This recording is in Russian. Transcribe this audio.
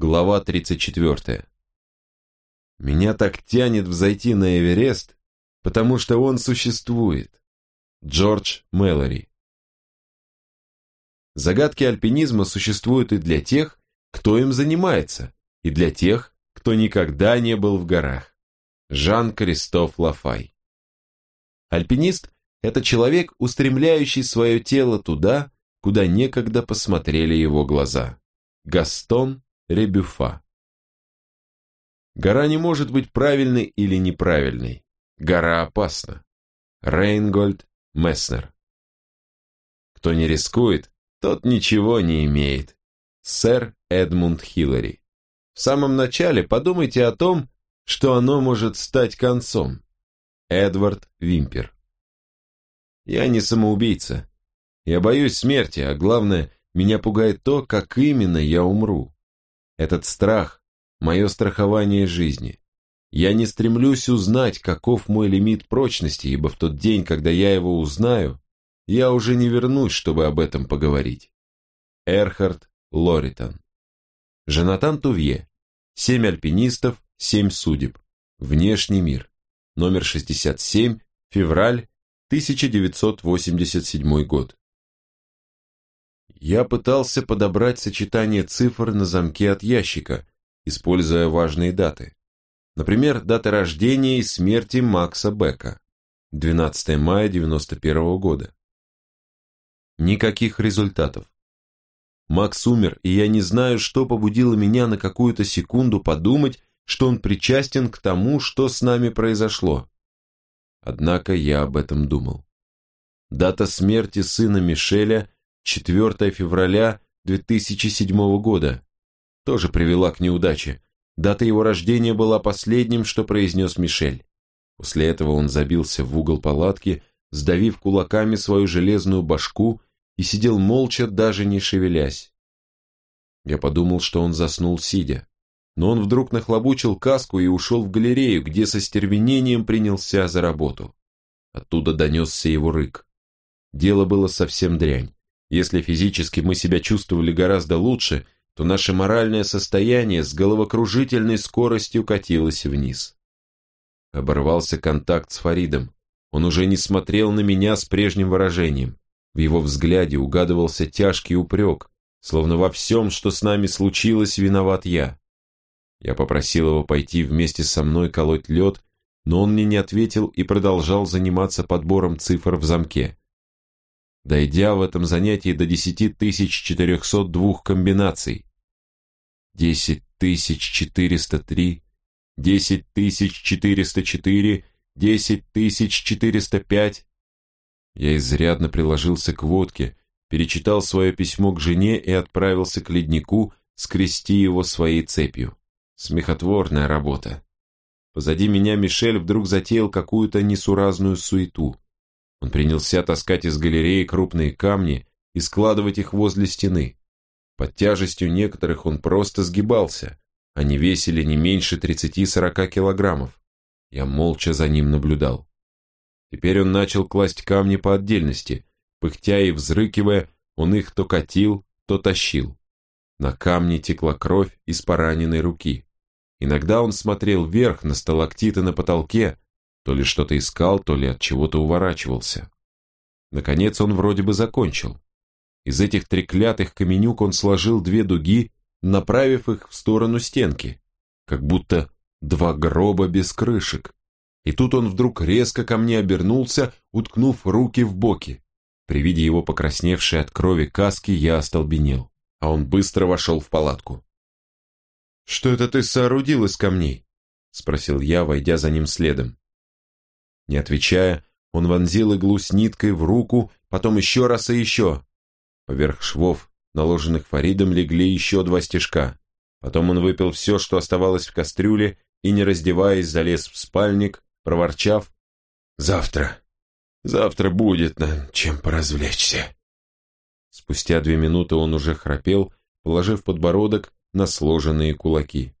Глава 34. Меня так тянет взойти на Эверест, потому что он существует. Джордж Мэлори. Загадки альпинизма существуют и для тех, кто им занимается, и для тех, кто никогда не был в горах. Жан-Кристоф Лафай. Альпинист – это человек, устремляющий свое тело туда, куда некогда посмотрели его глаза. Гастон Ребюфа. Гора не может быть правильной или неправильной. Гора опасна. Рейнгольд Месснер. Кто не рискует, тот ничего не имеет. Сэр Эдмунд Хиллари. В самом начале подумайте о том, что оно может стать концом. Эдвард Вимпер. Я не самоубийца. Я боюсь смерти, а главное, меня пугает то, как именно я умру. Этот страх – мое страхование жизни. Я не стремлюсь узнать, каков мой лимит прочности, ибо в тот день, когда я его узнаю, я уже не вернусь, чтобы об этом поговорить. Эрхард Лоритон. Жанатан Тувье. Семь альпинистов, семь судеб. Внешний мир. Номер 67, февраль 1987 год. Я пытался подобрать сочетание цифр на замке от ящика, используя важные даты. Например, дата рождения и смерти Макса Бека, 12 мая 91 года. Никаких результатов. Макс умер, и я не знаю, что побудило меня на какую-то секунду подумать, что он причастен к тому, что с нами произошло. Однако я об этом думал. Дата смерти сына Мишеля 4 февраля 2007 года тоже привела к неудаче, Дата его рождения была последним, что произнес Мишель. После этого он забился в угол палатки, сдавив кулаками свою железную башку и сидел молча, даже не шевелясь. Я подумал, что он заснул сидя. Но он вдруг нахлобучил каску и ушел в галерею, где со стервенением принялся за работу. Оттуда донесся его рык. Дело было совсем дрянь. Если физически мы себя чувствовали гораздо лучше – то наше моральное состояние с головокружительной скоростью катилось вниз. Оборвался контакт с Фаридом. Он уже не смотрел на меня с прежним выражением. В его взгляде угадывался тяжкий упрек, словно во всем, что с нами случилось, виноват я. Я попросил его пойти вместе со мной колоть лед, но он мне не ответил и продолжал заниматься подбором цифр в замке дойдя в этом занятии до 10402 комбинаций. 10403, 10404, 10405. Я изрядно приложился к водке, перечитал свое письмо к жене и отправился к леднику скрести его своей цепью. Смехотворная работа. Позади меня Мишель вдруг затеял какую-то несуразную суету. Он принялся таскать из галереи крупные камни и складывать их возле стены. Под тяжестью некоторых он просто сгибался. Они весили не меньше 30-40 килограммов. Я молча за ним наблюдал. Теперь он начал класть камни по отдельности. Пыхтя и взрыкивая, он их то катил, то тащил. На камне текла кровь из пораненной руки. Иногда он смотрел вверх на сталактиты на потолке, то ли что-то искал, то ли от чего-то уворачивался. Наконец он вроде бы закончил. Из этих треклятых каменюк он сложил две дуги, направив их в сторону стенки, как будто два гроба без крышек. И тут он вдруг резко ко мне обернулся, уткнув руки в боки. При виде его покрасневшей от крови каски я остолбенел, а он быстро вошел в палатку. «Что это ты соорудил из камней?» — спросил я, войдя за ним следом. Не отвечая, он вонзил иглу с ниткой в руку, потом еще раз и еще. Поверх швов, наложенных Фаридом, легли еще два стежка. Потом он выпил все, что оставалось в кастрюле, и, не раздеваясь, залез в спальник, проворчав «Завтра, завтра будет нам чем поразвлечься». Спустя две минуты он уже храпел, положив подбородок на сложенные кулаки.